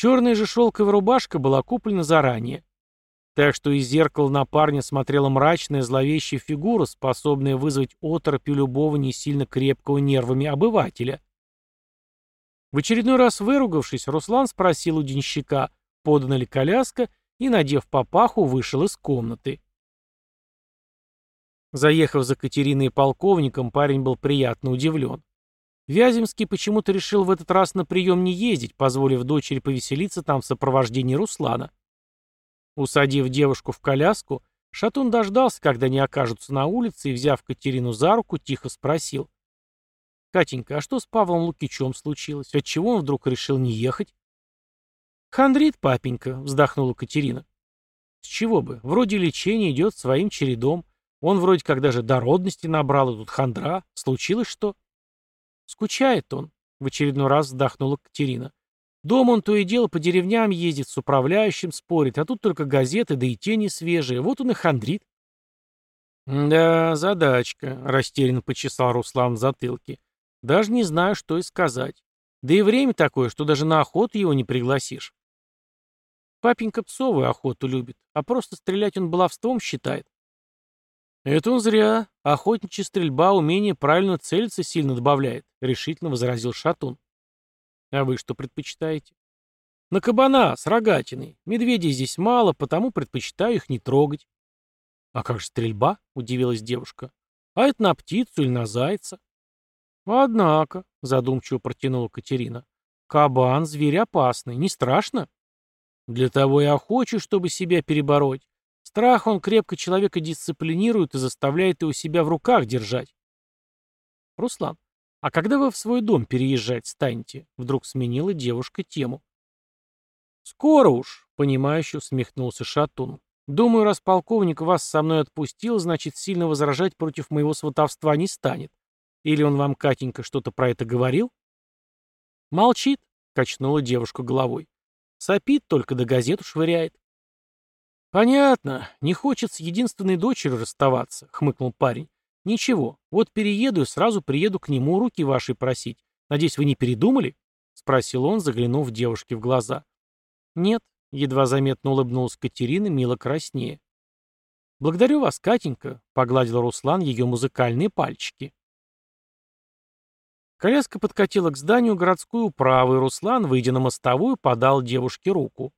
Черная же шелковая рубашка была куплена заранее. Так что из зеркала на парня смотрела мрачная, зловещая фигура, способная вызвать оторопь у любого не сильно крепкого нервами обывателя. В очередной раз выругавшись, Руслан спросил у денщика, подана ли коляска, и, надев папаху, вышел из комнаты. Заехав за Катериной и полковником, парень был приятно удивлен. Вяземский почему-то решил в этот раз на прием не ездить, позволив дочери повеселиться там в сопровождении Руслана. Усадив девушку в коляску, Шатун дождался, когда они окажутся на улице, и, взяв Катерину за руку, тихо спросил. «Катенька, а что с Павлом Лукичем случилось? Отчего он вдруг решил не ехать?» «Хандрит, папенька», — вздохнула Катерина. «С чего бы? Вроде лечение идет своим чередом. Он вроде как даже дородности набрал, и тут хандра. Случилось что?» «Скучает он», — в очередной раз вздохнула Катерина. «Дом он то и дело по деревням ездит, с управляющим спорит, а тут только газеты, да и тени свежие. Вот он и хандрит». «Да, задачка», — растерянно почесал Руслан в затылке. «Даже не знаю, что и сказать. Да и время такое, что даже на охоту его не пригласишь». Папенька псовую охоту любит, а просто стрелять он баловством считает. «Это он зря. Охотничья стрельба умение правильно целиться сильно добавляет», — решительно возразил Шатун. «А вы что предпочитаете?» «На кабана, с рогатиной. Медведей здесь мало, потому предпочитаю их не трогать». «А как же стрельба?» — удивилась девушка. «А это на птицу или на зайца?» «Однако», — задумчиво протянула Катерина, — «кабан — зверь опасный. Не страшно?» Для того и охочу, чтобы себя перебороть. Страх он крепко человека дисциплинирует и заставляет его себя в руках держать. Руслан, а когда вы в свой дом переезжать станете? Вдруг сменила девушка тему. Скоро уж, понимающе усмехнулся Шатун. Думаю, раз полковник вас со мной отпустил, значит, сильно возражать против моего сватовства не станет. Или он вам, Катенька, что-то про это говорил? Молчит, качнула девушка головой. Сопит, только до газету швыряет. «Понятно. Не хочет с единственной дочерью расставаться», — хмыкнул парень. «Ничего. Вот перееду и сразу приеду к нему руки ваши просить. Надеюсь, вы не передумали?» — спросил он, заглянув девушке в глаза. «Нет», — едва заметно улыбнулась Катерина, мило краснее. «Благодарю вас, Катенька», — погладил Руслан ее музыкальные пальчики. Коляска подкатила к зданию городской управы, и Руслан, выйдя на мостовую, подал девушке руку.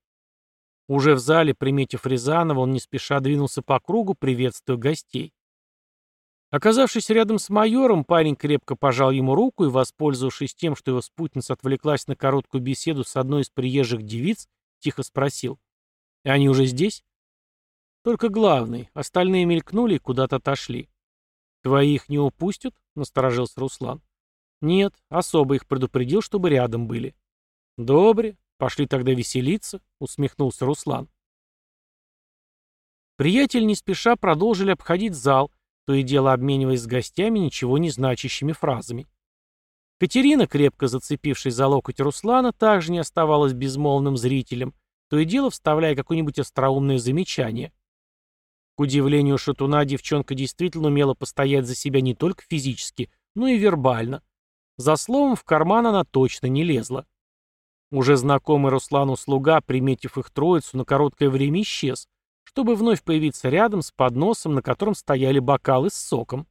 Уже в зале, приметив Рязанова, он не спеша двинулся по кругу, приветствуя гостей. Оказавшись рядом с майором, парень крепко пожал ему руку и, воспользовавшись тем, что его спутница отвлеклась на короткую беседу с одной из приезжих девиц, тихо спросил. «Они уже здесь?» «Только главный. Остальные мелькнули и куда-то отошли». «Твои их не упустят?» — насторожился Руслан. «Нет, особо их предупредил, чтобы рядом были». «Добре, пошли тогда веселиться», — усмехнулся Руслан. Приятель не спеша продолжили обходить зал, то и дело обмениваясь с гостями ничего не значащими фразами. Катерина, крепко зацепившись за локоть Руслана, также не оставалась безмолвным зрителем, то и дело вставляя какое-нибудь остроумное замечание. К удивлению Шатуна, девчонка действительно умела постоять за себя не только физически, но и вербально. За словом в карман она точно не лезла. Уже знакомый Руслану слуга, приметив их троицу, на короткое время исчез, чтобы вновь появиться рядом с подносом, на котором стояли бокалы с соком.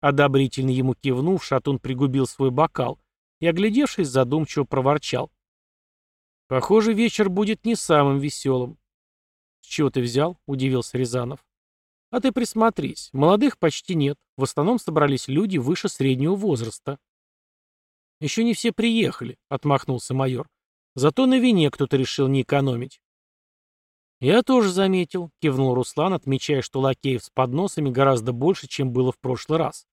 Одобрительно ему кивнув, Шатун пригубил свой бокал и, оглядевшись, задумчиво проворчал. «Похоже, вечер будет не самым веселым». «С чего ты взял?» — удивился Рязанов. «А ты присмотрись. Молодых почти нет. В основном собрались люди выше среднего возраста. «Еще не все приехали», — отмахнулся майор. «Зато на вине кто-то решил не экономить». «Я тоже заметил», — кивнул Руслан, отмечая, что лакеев с подносами гораздо больше, чем было в прошлый раз.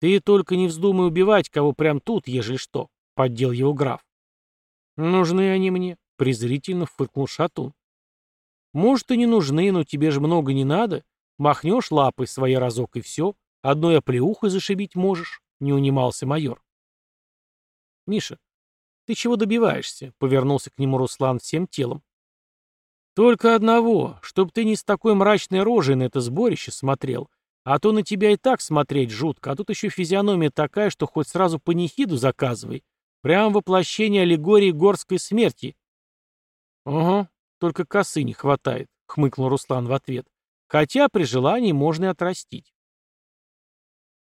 «Ты только не вздумай убивать кого прям тут, ежели что», — поддел его граф. «Нужны они мне», — презрительно фыркнул Шатун. «Может, и не нужны, но тебе же много не надо. Махнешь лапой своей разок и все. Одной оплеухой зашибить можешь», — не унимался майор. «Миша, ты чего добиваешься?» — повернулся к нему Руслан всем телом. «Только одного, чтоб ты не с такой мрачной рожей на это сборище смотрел, а то на тебя и так смотреть жутко, а тут еще физиономия такая, что хоть сразу панихиду заказывай. Прям воплощение аллегории горской смерти». «Угу, только косы не хватает», — хмыкнул Руслан в ответ. «Хотя при желании можно и отрастить».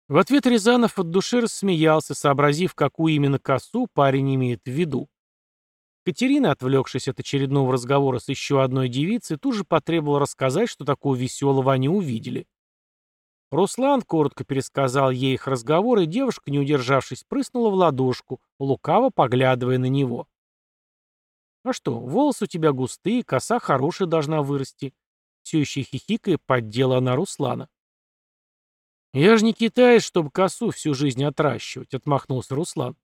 В ответ Рязанов от души рассмеялся, сообразив, какую именно косу парень имеет в виду. Катерина, отвлекшись от очередного разговора с еще одной девицей, тут же потребовала рассказать, что такого веселого они увидели. Руслан коротко пересказал ей их разговор, и девушка, не удержавшись, прыснула в ладошку, лукаво поглядывая на него. «А что, волосы у тебя густые, коса хорошая должна вырасти. все еще хихикая, поддела она Руслана. «Я же не китаец, чтобы косу всю жизнь отращивать», — отмахнулся Руслан.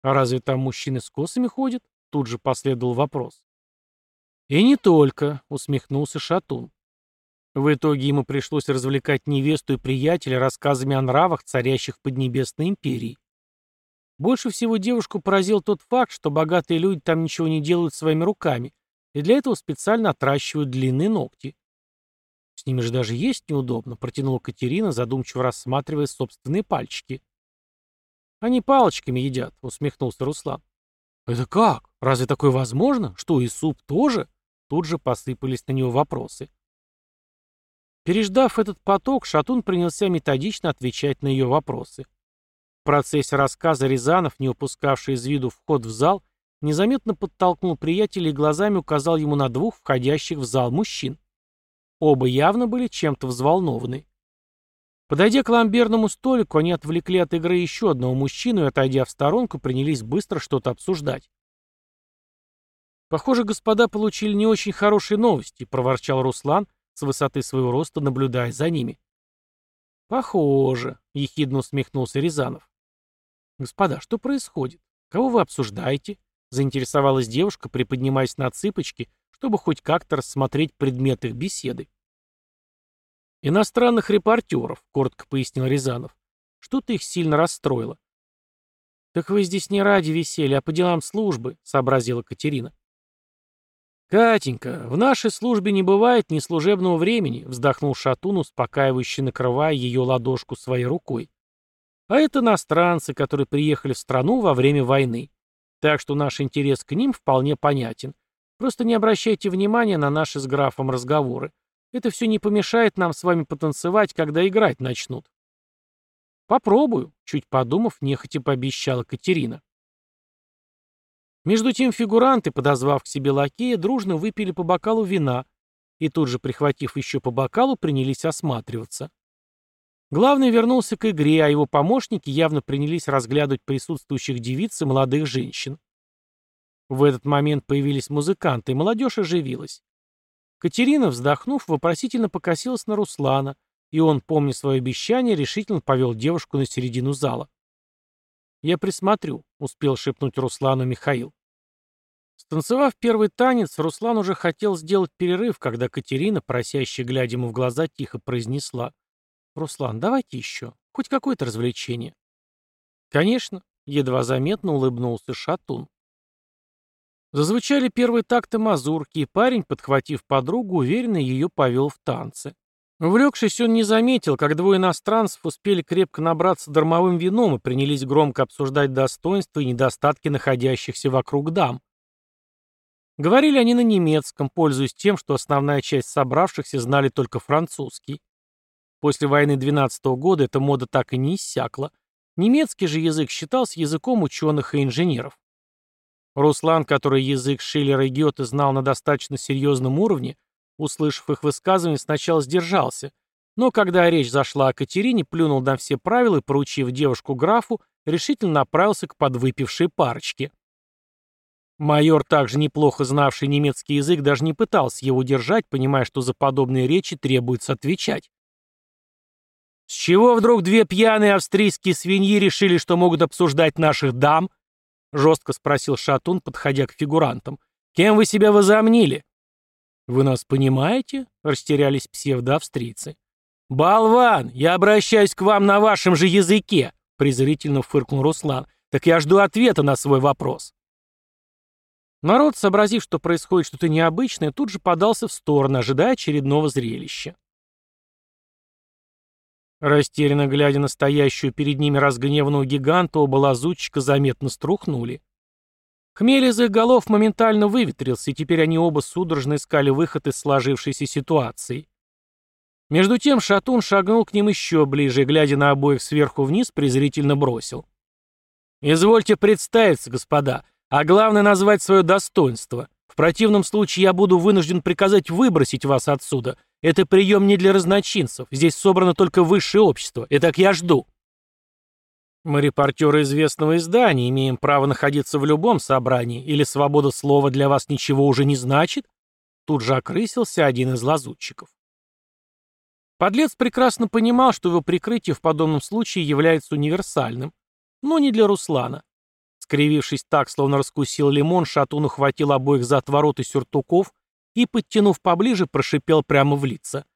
«А разве там мужчины с косами ходят?» — тут же последовал вопрос. «И не только», — усмехнулся Шатун. В итоге ему пришлось развлекать невесту и приятеля рассказами о нравах, царящих в Поднебесной империи. Больше всего девушку поразил тот факт, что богатые люди там ничего не делают своими руками, и для этого специально отращивают длинные ногти. С ними же даже есть неудобно, протянула Катерина, задумчиво рассматривая собственные пальчики. Они палочками едят, усмехнулся Руслан. Это как? Разве такое возможно? Что, и суп тоже? Тут же посыпались на него вопросы. Переждав этот поток, Шатун принялся методично отвечать на ее вопросы. В процессе рассказа Рязанов, не упускавший из виду вход в зал, незаметно подтолкнул приятеля и глазами указал ему на двух входящих в зал мужчин. Оба явно были чем-то взволнованы. Подойдя к ламберному столику, они отвлекли от игры еще одного мужчину и, отойдя в сторонку, принялись быстро что-то обсуждать. «Похоже, господа получили не очень хорошие новости», — проворчал Руслан, с высоты своего роста наблюдая за ними. «Похоже», — ехидно усмехнулся Рязанов. «Господа, что происходит? Кого вы обсуждаете?» — заинтересовалась девушка, приподнимаясь на цыпочки, чтобы хоть как-то рассмотреть предмет их беседы. «Иностранных репортеров», — коротко пояснил Рязанов. «Что-то их сильно расстроило». «Так вы здесь не ради веселья, а по делам службы», — сообразила Катерина. «Катенька, в нашей службе не бывает ни служебного времени», — вздохнул Шатун, успокаивающе накрывая ее ладошку своей рукой. «А это иностранцы, которые приехали в страну во время войны. Так что наш интерес к ним вполне понятен. Просто не обращайте внимания на наши с графом разговоры. Это все не помешает нам с вами потанцевать, когда играть начнут». «Попробую», — чуть подумав, нехотя пообещала Катерина. Между тем фигуранты, подозвав к себе лакея, дружно выпили по бокалу вина и тут же, прихватив еще по бокалу, принялись осматриваться. Главный вернулся к игре, а его помощники явно принялись разглядывать присутствующих девиц и молодых женщин. В этот момент появились музыканты, и молодежь оживилась. Катерина, вздохнув, вопросительно покосилась на Руслана, и он, помня свое обещание, решительно повел девушку на середину зала. «Я присмотрю», — успел шепнуть Руслану Михаил. Станцевав первый танец, Руслан уже хотел сделать перерыв, когда Катерина, просящая, глядя ему в глаза, тихо произнесла. «Руслан, давайте еще. Хоть какое-то развлечение». «Конечно», — едва заметно улыбнулся Шатун. Зазвучали первые такты мазурки, и парень, подхватив подругу, уверенно ее повел в танцы. Увлекшись, он не заметил, как двое иностранцев успели крепко набраться дармовым вином и принялись громко обсуждать достоинства и недостатки находящихся вокруг дам. Говорили они на немецком, пользуясь тем, что основная часть собравшихся знали только французский. После войны 12 -го года эта мода так и не иссякла. Немецкий же язык считался языком ученых и инженеров. Руслан, который язык Шиллера и Гёте знал на достаточно серьезном уровне, Услышав их высказывание, сначала сдержался, но когда речь зашла о Катерине, плюнул на все правила и, поручив девушку графу, решительно направился к подвыпившей парочке. Майор, также неплохо знавший немецкий язык, даже не пытался его удержать, понимая, что за подобные речи требуется отвечать. «С чего вдруг две пьяные австрийские свиньи решили, что могут обсуждать наших дам?» — жестко спросил Шатун, подходя к фигурантам. «Кем вы себя возомнили?» «Вы нас понимаете?» — растерялись псевдоавстрийцы. «Болван! Я обращаюсь к вам на вашем же языке!» — презрительно фыркнул Руслан. «Так я жду ответа на свой вопрос». Народ, сообразив, что происходит что-то необычное, тут же подался в сторону, ожидая очередного зрелища. Растерянно глядя на стоящую перед ними разгневанного гиганта, оба лазутчика заметно струхнули. Хмель из их голов моментально выветрился, и теперь они оба судорожно искали выход из сложившейся ситуации. Между тем Шатун шагнул к ним еще ближе, глядя на обоих сверху вниз, презрительно бросил. «Извольте представиться, господа, а главное назвать свое достоинство. В противном случае я буду вынужден приказать выбросить вас отсюда. Это прием не для разночинцев, здесь собрано только высшее общество, и так я жду». Мы репортеры известного издания, имеем право находиться в любом собрании, или свобода слова для вас ничего уже не значит? Тут же окрысился один из лазутчиков. Подлец прекрасно понимал, что его прикрытие в подобном случае является универсальным, но не для Руслана. Скривившись так, словно раскусил лимон, Шатун ухватил обоих за отвороты сюртуков и, подтянув поближе, прошипел прямо в лица.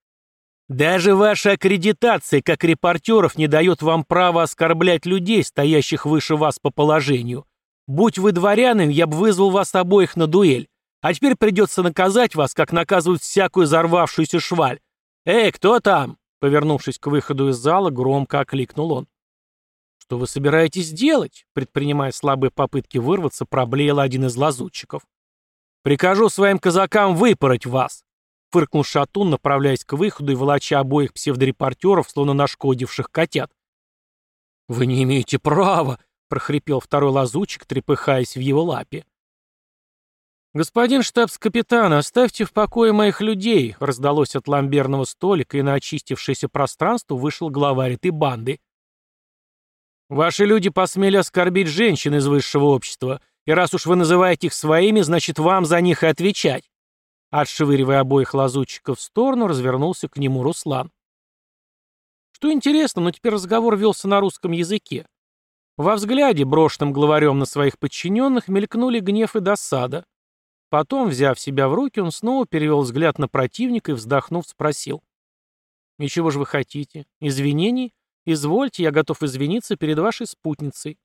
«Даже ваша аккредитация, как репортеров, не дает вам права оскорблять людей, стоящих выше вас по положению. Будь вы дворянами, я бы вызвал вас обоих на дуэль. А теперь придется наказать вас, как наказывают всякую взорвавшуюся шваль. «Эй, кто там?» Повернувшись к выходу из зала, громко окликнул он. «Что вы собираетесь делать?» Предпринимая слабые попытки вырваться, проблеял один из лазутчиков. «Прикажу своим казакам выпороть вас!» Фыркнул Шатун, направляясь к выходу и волоча обоих псевдорепортеров, словно нашкодивших котят. «Вы не имеете права!» — прохрипел второй лазутчик, трепыхаясь в его лапе. «Господин штабс-капитан, оставьте в покое моих людей», раздалось от ламберного столика, и на очистившееся пространство вышел главарь этой банды. «Ваши люди посмели оскорбить женщин из высшего общества, и раз уж вы называете их своими, значит, вам за них и отвечать». Отшвыривая обоих лазутчиков в сторону, развернулся к нему Руслан. Что интересно, но теперь разговор велся на русском языке. Во взгляде, брошенном главарем на своих подчиненных, мелькнули гнев и досада. Потом, взяв себя в руки, он снова перевел взгляд на противника и, вздохнув, спросил. «И чего же вы хотите? Извинений? Извольте, я готов извиниться перед вашей спутницей».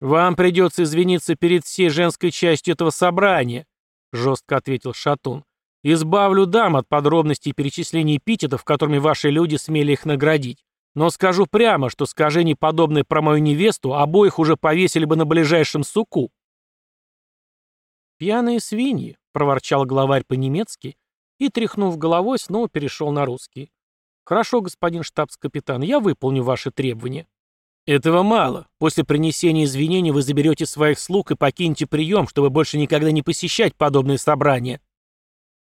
«Вам придется извиниться перед всей женской частью этого собрания», — жестко ответил Шатун. «Избавлю дам от подробностей перечислений эпитетов, которыми ваши люди смели их наградить. Но скажу прямо, что скажение подобное про мою невесту обоих уже повесили бы на ближайшем суку». «Пьяные свиньи», — проворчал главарь по-немецки и, тряхнув головой, снова перешел на русский. «Хорошо, господин штабс-капитан, я выполню ваши требования». «Этого мало. После принесения извинений вы заберете своих слуг и покинете прием, чтобы больше никогда не посещать подобные собрания».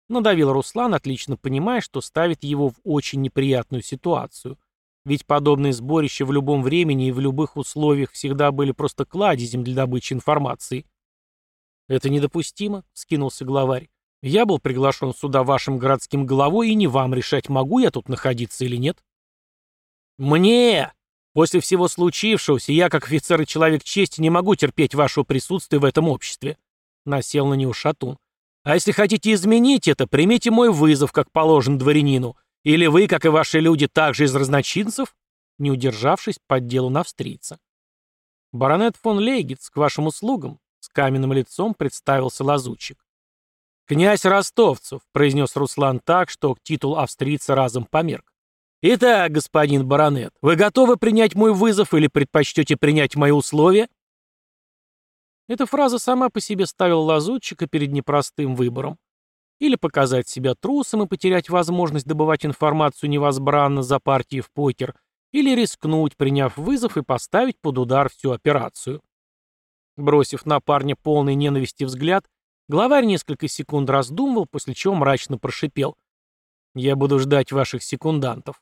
Надавил Руслан, отлично понимая, что ставит его в очень неприятную ситуацию. Ведь подобные сборища в любом времени и в любых условиях всегда были просто кладезем для добычи информации. «Это недопустимо», — скинулся главарь. «Я был приглашен сюда вашим городским головой, и не вам решать, могу я тут находиться или нет». «Мне! После всего случившегося я, как офицер и человек чести, не могу терпеть вашего присутствия в этом обществе», — насел на него Шатун. «А если хотите изменить это, примите мой вызов, как положен дворянину. Или вы, как и ваши люди, также из разночинцев?» Не удержавшись, подделу австрийца. «Баронет фон Лейгиц, к вашим услугам», с каменным лицом представился лазутчик. «Князь Ростовцев», — произнес Руслан так, что титул австрийца разом померк. «Итак, господин баронет, вы готовы принять мой вызов или предпочтете принять мои условия?» Эта фраза сама по себе ставила лазутчика перед непростым выбором. Или показать себя трусом и потерять возможность добывать информацию невозбранно за партией в покер, или рискнуть, приняв вызов и поставить под удар всю операцию. Бросив на парня полный ненависти взгляд, главарь несколько секунд раздумывал, после чего мрачно прошипел. «Я буду ждать ваших секундантов».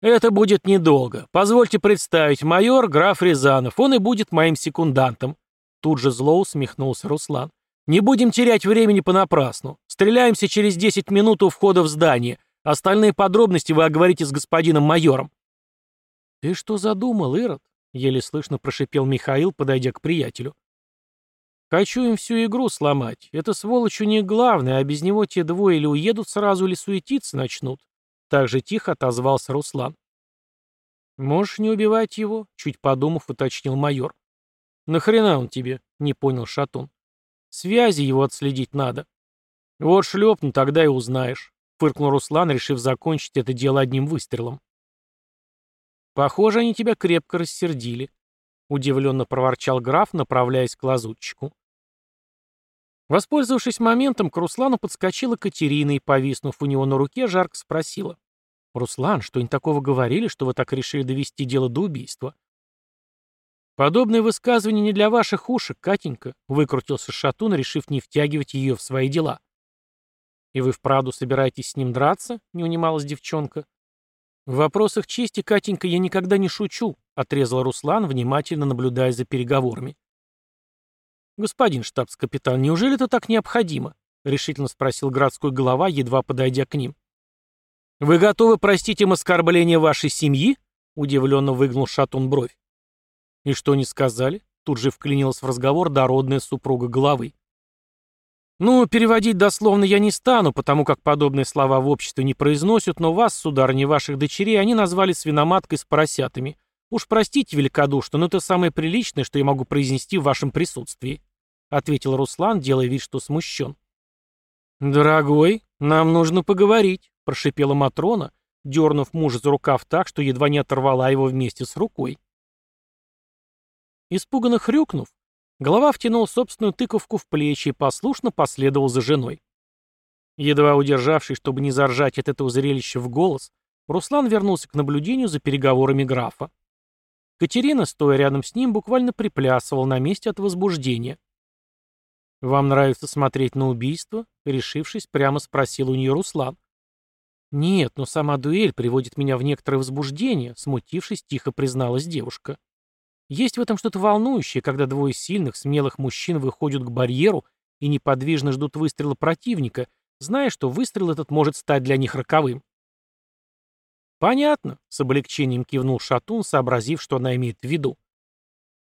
«Это будет недолго. Позвольте представить, майор граф Рязанов, он и будет моим секундантом». Тут же зло усмехнулся Руслан. «Не будем терять времени понапрасну. Стреляемся через 10 минут у входа в здание. Остальные подробности вы оговорите с господином майором». «Ты что задумал, Ирод?» Еле слышно прошипел Михаил, подойдя к приятелю. «Хочу им всю игру сломать. Это сволочь у них главное, а без него те двое или уедут сразу, или суетиться начнут». Так же тихо отозвался Руслан. «Можешь не убивать его?» — чуть подумав, уточнил майор. «Нахрена он тебе?» — не понял Шатун. «Связи его отследить надо». «Вот шлепну, тогда и узнаешь», — фыркнул Руслан, решив закончить это дело одним выстрелом. «Похоже, они тебя крепко рассердили», — удивленно проворчал граф, направляясь к лазутчику. Воспользовавшись моментом, к Руслану подскочила Катерина и, повиснув у него на руке, жарко спросила. «Руслан, что-нибудь такого говорили, что вы так решили довести дело до убийства?» «Подобное высказывание не для ваших ушек, Катенька», — выкрутился Шатун, решив не втягивать ее в свои дела. «И вы вправду собираетесь с ним драться?» — не унималась девчонка. «В вопросах чести, Катенька, я никогда не шучу», — отрезал Руслан, внимательно наблюдая за переговорами. «Господин штабс-капитан, неужели это так необходимо?» — решительно спросил городской голова, едва подойдя к ним. «Вы готовы простить им оскорбление вашей семьи?» — удивленно выгнул Шатун бровь. «И что не сказали?» — тут же вклинилась в разговор дородная супруга головы. «Ну, переводить дословно я не стану, потому как подобные слова в обществе не произносят, но вас, сударыни, ваших дочерей, они назвали свиноматкой с поросятами. Уж простите великодушно, но это самое приличное, что я могу произнести в вашем присутствии», — ответил Руслан, делая вид, что смущен. «Дорогой, нам нужно поговорить», — прошипела Матрона, дернув мужа за рукав так, что едва не оторвала его вместе с рукой. Испуганно хрюкнув, голова втянул собственную тыковку в плечи и послушно последовал за женой. Едва удержавшись, чтобы не заржать от этого зрелища в голос, Руслан вернулся к наблюдению за переговорами графа. Катерина, стоя рядом с ним, буквально приплясывала на месте от возбуждения. «Вам нравится смотреть на убийство?» — решившись, прямо спросил у нее Руслан. «Нет, но сама дуэль приводит меня в некоторое возбуждение», — смутившись, тихо призналась девушка. «Есть в этом что-то волнующее, когда двое сильных, смелых мужчин выходят к барьеру и неподвижно ждут выстрела противника, зная, что выстрел этот может стать для них роковым». «Понятно», — с облегчением кивнул Шатун, сообразив, что она имеет в виду.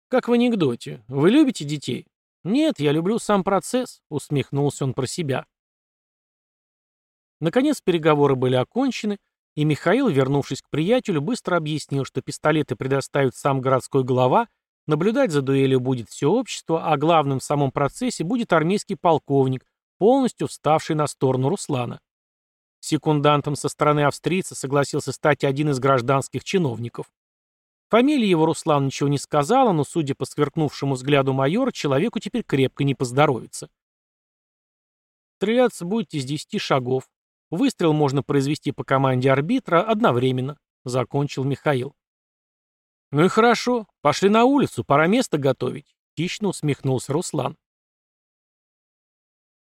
«Как в анекдоте. Вы любите детей?» «Нет, я люблю сам процесс», — усмехнулся он про себя. Наконец переговоры были окончены, и Михаил, вернувшись к приятелю, быстро объяснил, что пистолеты предоставит сам городской глава, наблюдать за дуэлью будет все общество, а главным в самом процессе будет армейский полковник, полностью вставший на сторону Руслана. Секундантом со стороны австрийца согласился стать один из гражданских чиновников. Фамилия его Руслан ничего не сказала, но, судя по сверкнувшему взгляду майора, человеку теперь крепко не поздоровится. Стреляться будете с десяти шагов. Выстрел можно произвести по команде арбитра одновременно, закончил Михаил. Ну и хорошо, пошли на улицу, пора место готовить, хищно усмехнулся Руслан.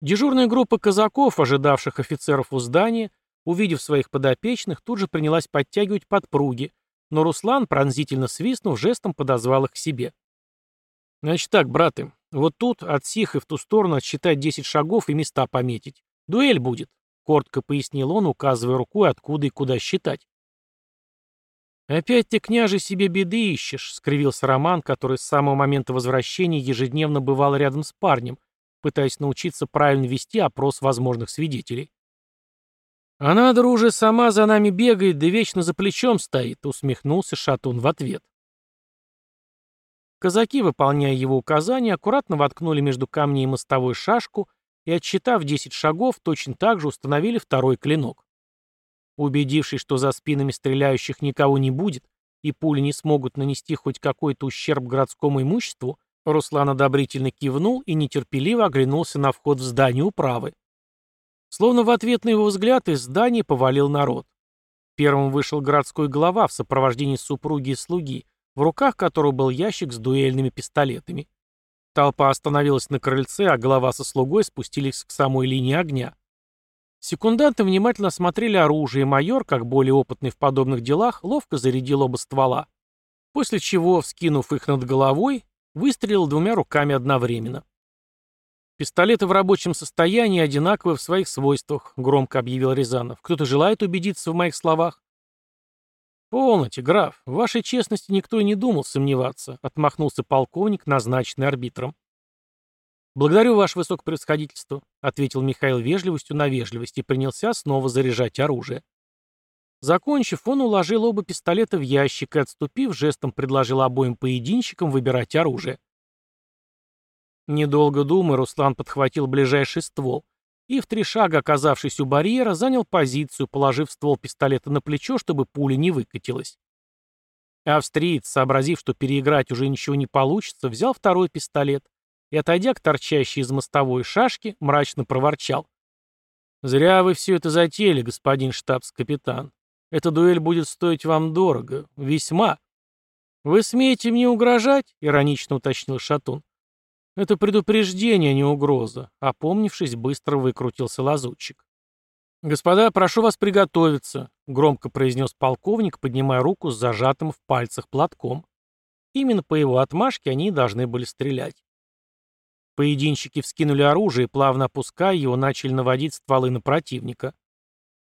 Дежурная группа казаков, ожидавших офицеров у здания, увидев своих подопечных, тут же принялась подтягивать подпруги, но Руслан, пронзительно свистнув, жестом подозвал их к себе. «Значит так, браты, вот тут, от сих и в ту сторону отсчитать 10 шагов и места пометить. Дуэль будет», — коротко пояснил он, указывая рукой, откуда и куда считать. «Опять ты, княже, себе беды ищешь», — скривился Роман, который с самого момента возвращения ежедневно бывал рядом с парнем, пытаясь научиться правильно вести опрос возможных свидетелей. «Она, друже, сама за нами бегает, да вечно за плечом стоит», — усмехнулся Шатун в ответ. Казаки, выполняя его указания, аккуратно воткнули между камней мостовой шашку и, отсчитав 10 шагов, точно так же установили второй клинок. Убедившись, что за спинами стреляющих никого не будет, и пули не смогут нанести хоть какой-то ущерб городскому имуществу, Руслан одобрительно кивнул и нетерпеливо оглянулся на вход в здание управы. Словно в ответ на его взгляд из здания повалил народ. Первым вышел городской глава в сопровождении супруги и слуги, в руках которого был ящик с дуэльными пистолетами. Толпа остановилась на крыльце, а глава со слугой спустились к самой линии огня. Секунданты внимательно осмотрели оружие, и майор, как более опытный в подобных делах, ловко зарядил оба ствола. После чего, вскинув их над головой, выстрелил двумя руками одновременно. «Пистолеты в рабочем состоянии одинаковы в своих свойствах», — громко объявил Рязанов. «Кто-то желает убедиться в моих словах?» «Полноте, граф. В вашей честности никто и не думал сомневаться», — отмахнулся полковник, назначенный арбитром. «Благодарю ваше высокопревосходительство», — ответил Михаил вежливостью на вежливость и принялся снова заряжать оружие. Закончив, он уложил оба пистолета в ящик и, отступив, жестом предложил обоим поединщикам выбирать оружие. Недолго думая, Руслан подхватил ближайший ствол и, в три шага оказавшись у барьера, занял позицию, положив ствол пистолета на плечо, чтобы пуля не выкатилась. Австриец, сообразив, что переиграть уже ничего не получится, взял второй пистолет и, отойдя к торчащей из мостовой шашки, мрачно проворчал. «Зря вы все это затеяли, господин штабс-капитан. Эта дуэль будет стоить вам дорого. Весьма». «Вы смеете мне угрожать?» — иронично уточнил Шатун. «Это предупреждение, а не угроза», — опомнившись, быстро выкрутился лазутчик. «Господа, прошу вас приготовиться», — громко произнес полковник, поднимая руку с зажатым в пальцах платком. Именно по его отмашке они должны были стрелять. Поединщики вскинули оружие и, плавно опуская его, начали наводить стволы на противника.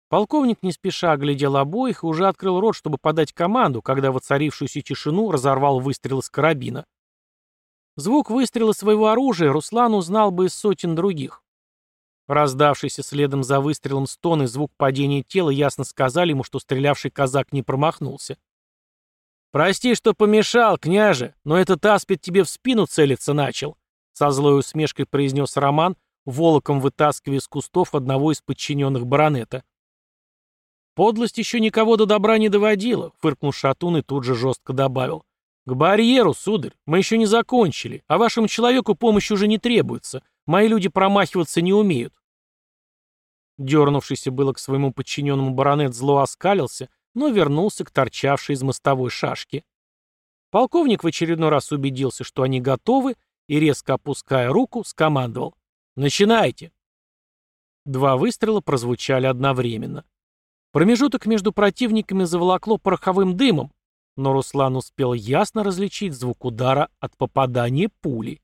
Полковник не спеша оглядел обоих и уже открыл рот, чтобы подать команду, когда воцарившуюся тишину разорвал выстрел из карабина. Звук выстрела своего оружия Руслан узнал бы из сотен других. Раздавшийся следом за выстрелом стон и звук падения тела ясно сказали ему, что стрелявший казак не промахнулся. «Прости, что помешал, княже, но этот аспид тебе в спину целиться начал», со злой усмешкой произнес Роман, волоком вытаскивая из кустов одного из подчиненных баронета. «Подлость еще никого до добра не доводила», — фыркнул Шатун и тут же жестко добавил. «К барьеру, сударь, мы еще не закончили, а вашему человеку помощь уже не требуется. Мои люди промахиваться не умеют. Дернувшийся было к своему подчиненному баронет зло оскалился, но вернулся к торчавшей из мостовой шашке. Полковник в очередной раз убедился, что они готовы, и, резко опуская руку, скомандовал «Начинайте!». Два выстрела прозвучали одновременно. Промежуток между противниками заволокло пороховым дымом, но Руслан успел ясно различить звук удара от попадания пули.